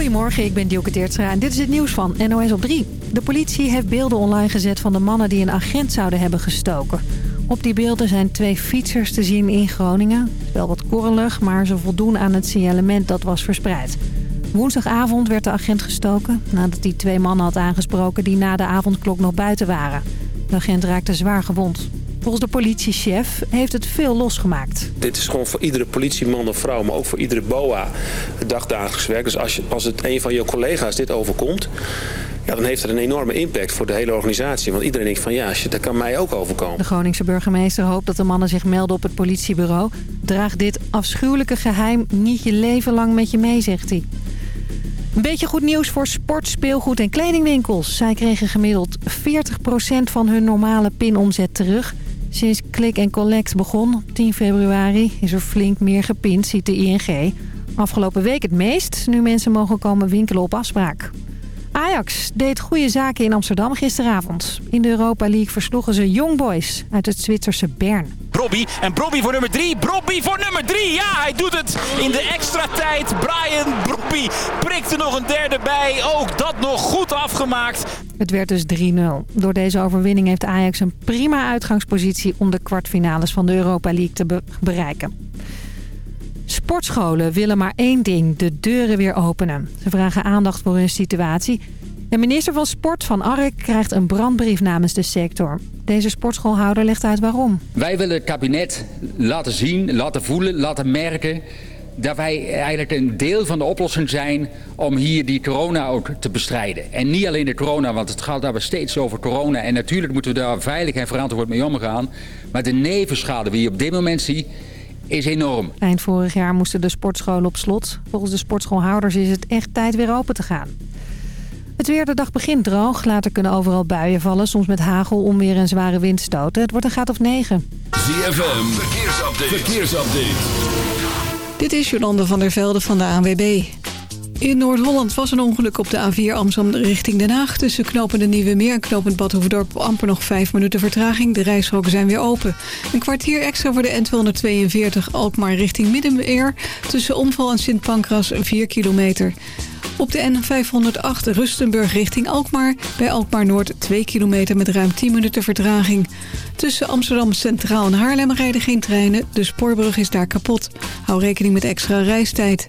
Goedemorgen, ik ben Dielke Teertstra en dit is het nieuws van NOS op 3. De politie heeft beelden online gezet van de mannen die een agent zouden hebben gestoken. Op die beelden zijn twee fietsers te zien in Groningen. Wel wat korrelig, maar ze voldoen aan het signalement dat was verspreid. Woensdagavond werd de agent gestoken nadat hij twee mannen had aangesproken die na de avondklok nog buiten waren. De agent raakte zwaar gewond. Volgens de politiechef heeft het veel losgemaakt. Dit is gewoon voor iedere politieman of vrouw, maar ook voor iedere BOA het dagdagelijks werk. Dus als, je, als het een van je collega's dit overkomt, ja, dan heeft het een enorme impact voor de hele organisatie. Want iedereen denkt van ja, dat kan mij ook overkomen. De Groningse burgemeester hoopt dat de mannen zich melden op het politiebureau. Draag dit afschuwelijke geheim niet je leven lang met je mee, zegt hij. Een beetje goed nieuws voor sport, speelgoed en kledingwinkels. Zij kregen gemiddeld 40% van hun normale pinomzet terug. Sinds Click Collect begon op 10 februari is er flink meer gepind, ziet de ING. Afgelopen week het meest, nu mensen mogen komen winkelen op afspraak. Ajax deed goede zaken in Amsterdam gisteravond. In de Europa League versloegen ze Young Boys uit het Zwitserse Bern. Brobby en Brobby voor nummer 3. Brobby voor nummer 3. Ja, hij doet het in de extra tijd. Brian Brobby prikt er nog een derde bij. Ook dat nog goed afgemaakt. Het werd dus 3-0. Door deze overwinning heeft Ajax een prima uitgangspositie... om de kwartfinales van de Europa League te bereiken. Sportscholen willen maar één ding, de deuren weer openen. Ze vragen aandacht voor hun situatie. De minister van Sport van Ark krijgt een brandbrief namens de sector. Deze sportschoolhouder legt uit waarom. Wij willen het kabinet laten zien, laten voelen, laten merken dat wij eigenlijk een deel van de oplossing zijn om hier die corona ook te bestrijden. En niet alleen de corona, want het gaat daar steeds over corona. En natuurlijk moeten we daar veilig en verantwoord mee omgaan. Maar de nevenschade die je op dit moment ziet, is enorm. Eind vorig jaar moesten de sportscholen op slot. Volgens de sportschoolhouders is het echt tijd weer open te gaan. Het weer de dag begint droog. Later kunnen overal buien vallen. Soms met hagel, onweer en zware windstoten. Het wordt een graad of 9. ZFM, verkeersupdate. verkeersupdate. Dit is Jolande van der Velde van de ANWB. In Noord-Holland was een ongeluk op de A4 Amsterdam richting Den Haag. Tussen knopende Nieuwe Meer en knopend Badhoevedorp amper nog 5 minuten vertraging. De rijstroken zijn weer open. Een kwartier extra voor de N242 Alkmaar richting Middenmeer. Tussen Omval en Sint Pancras 4 kilometer. Op de N508 Rustenburg richting Alkmaar. Bij Alkmaar Noord 2 kilometer met ruim 10 minuten vertraging. Tussen Amsterdam Centraal en Haarlem rijden geen treinen. De spoorbrug is daar kapot. Hou rekening met extra reistijd.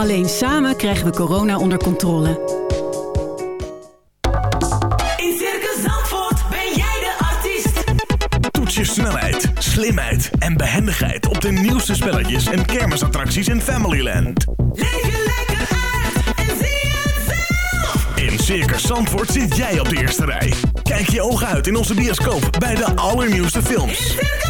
Alleen samen krijgen we corona onder controle. In Circus Zandvoort ben jij de artiest. Toets je snelheid, slimheid en behendigheid op de nieuwste spelletjes en kermisattracties in Familyland. Leef je lekker uit en zie het zelf. In Circus Zandvoort zit jij op de eerste rij. Kijk je ogen uit in onze bioscoop bij de allernieuwste films. In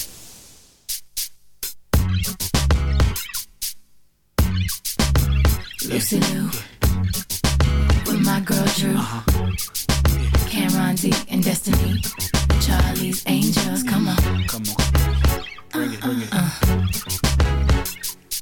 Lucy Lou, with my girl Drew, uh-huh. Cameron D and Destiny, Charlie's Angels, come on.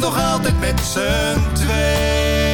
nog altijd met z'n twee.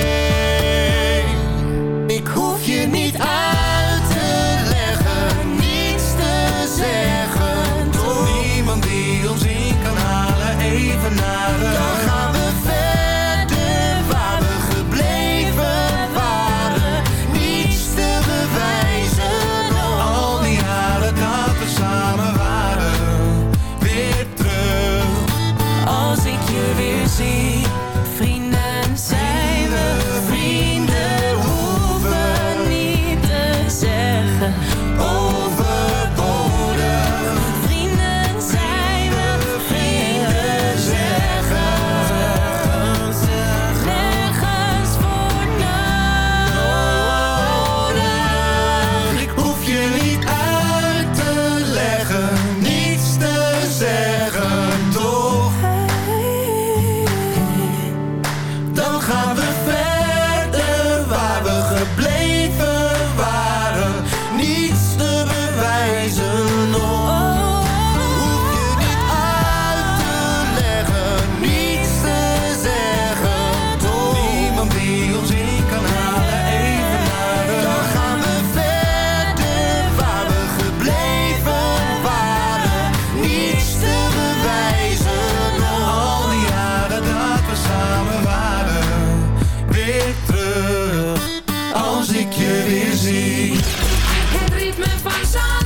je weer zie. Het ritme van zand.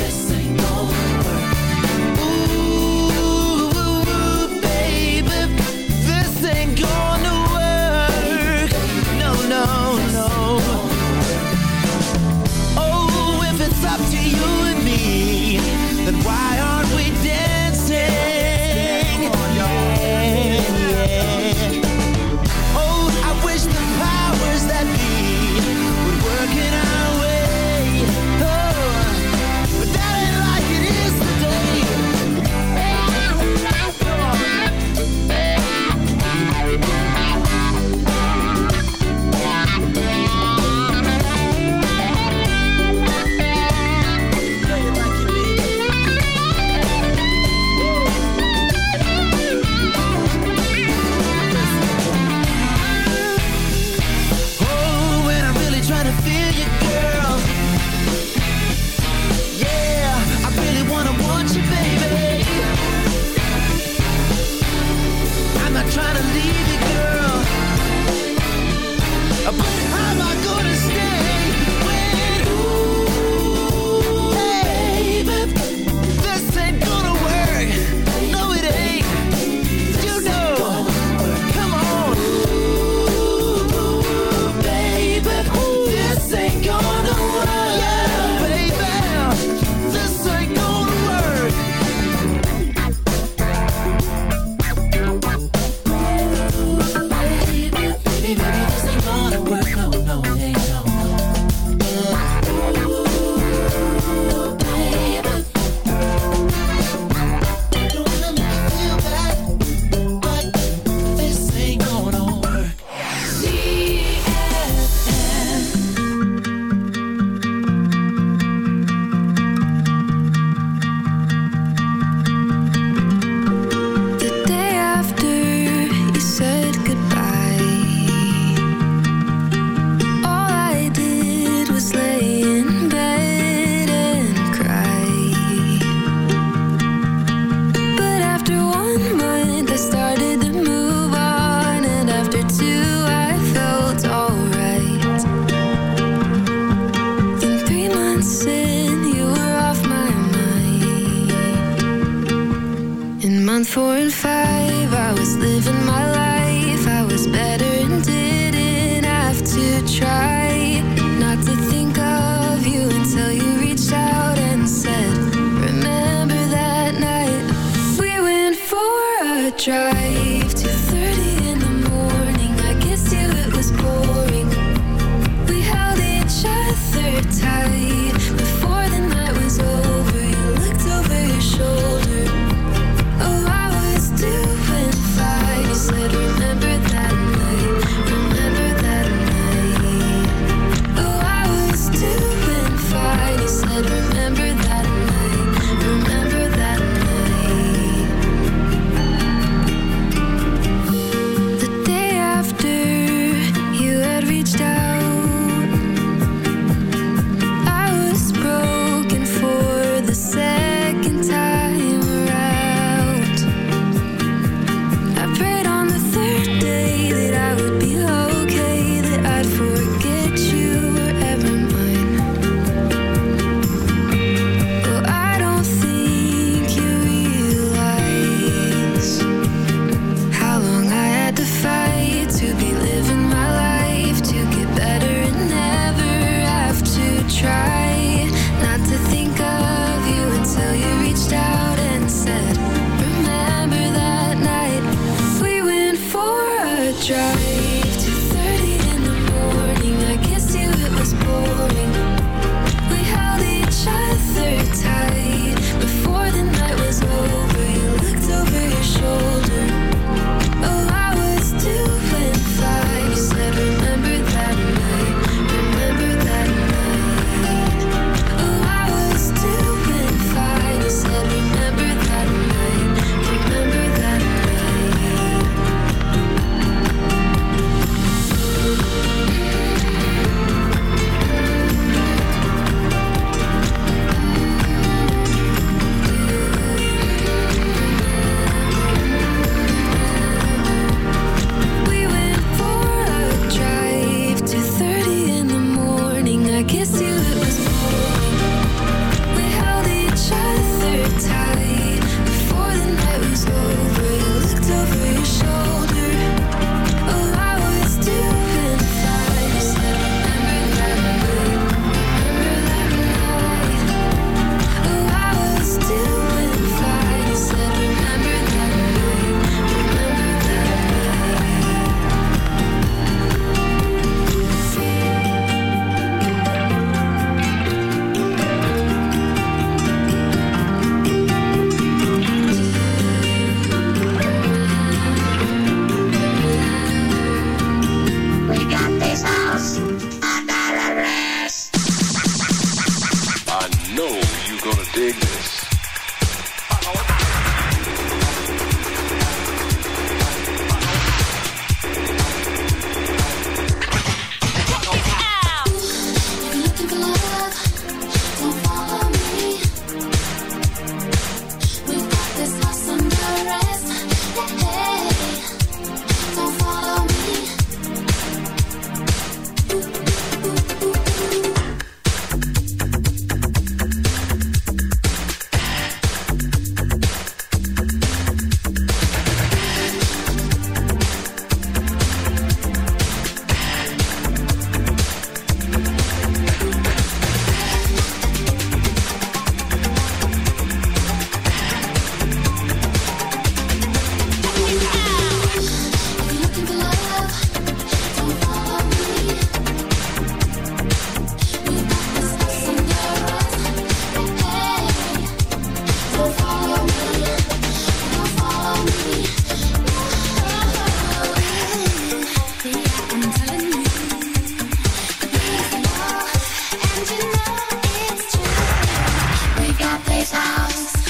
House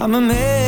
I'm a man.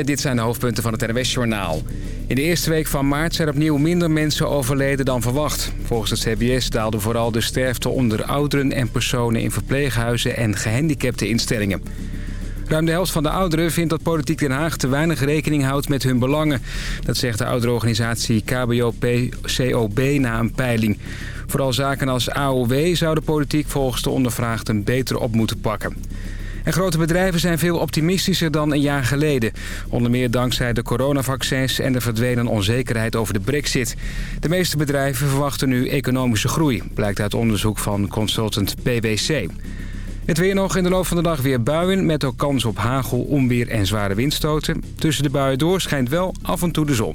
Dit zijn de hoofdpunten van het NWS-journaal. In de eerste week van maart zijn opnieuw minder mensen overleden dan verwacht. Volgens het CBS daalde vooral de sterfte onder ouderen en personen in verpleeghuizen en gehandicapte instellingen. Ruim de helft van de ouderen vindt dat politiek Den Haag te weinig rekening houdt met hun belangen. Dat zegt de ouderenorganisatie KBO-COB na een peiling. Vooral zaken als AOW zou de politiek volgens de ondervraagden beter op moeten pakken. En grote bedrijven zijn veel optimistischer dan een jaar geleden. Onder meer dankzij de coronavaccins en de verdwenen onzekerheid over de brexit. De meeste bedrijven verwachten nu economische groei, blijkt uit onderzoek van consultant PwC. Het weer nog in de loop van de dag weer buien... met ook kans op hagel, onweer en zware windstoten. Tussen de buien door schijnt wel af en toe de zon.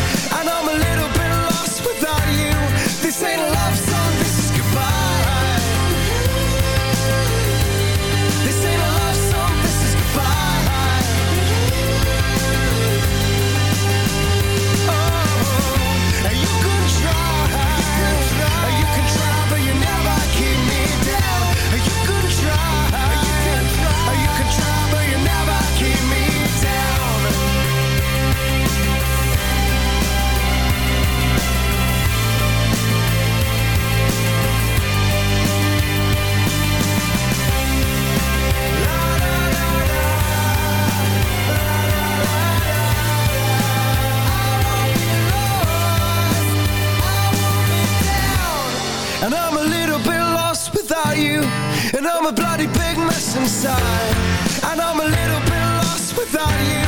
And I'm a bloody big mess inside. And I'm a little bit lost without you.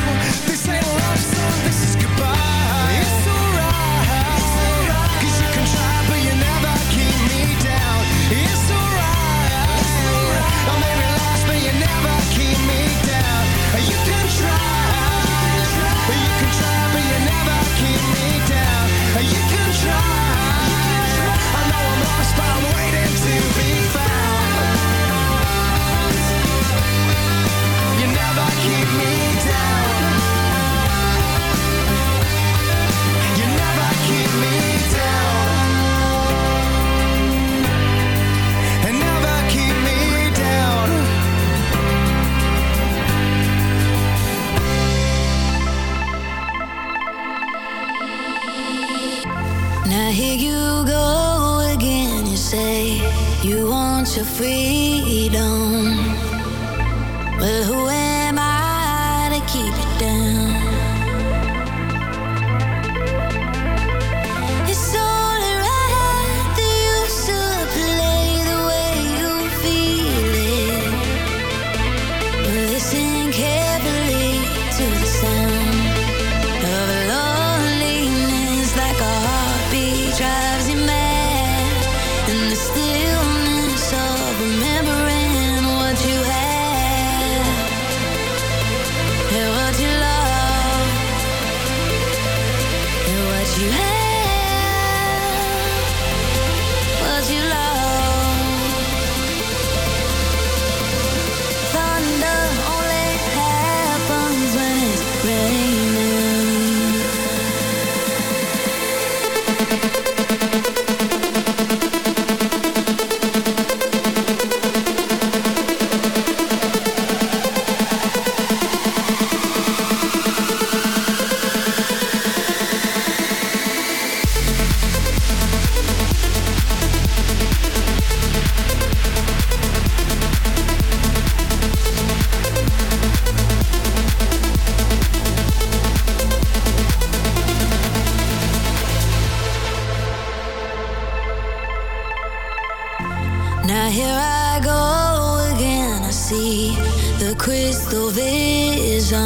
Now here I go again. I see the crystal visions.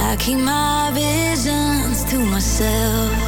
I keep my visions to myself.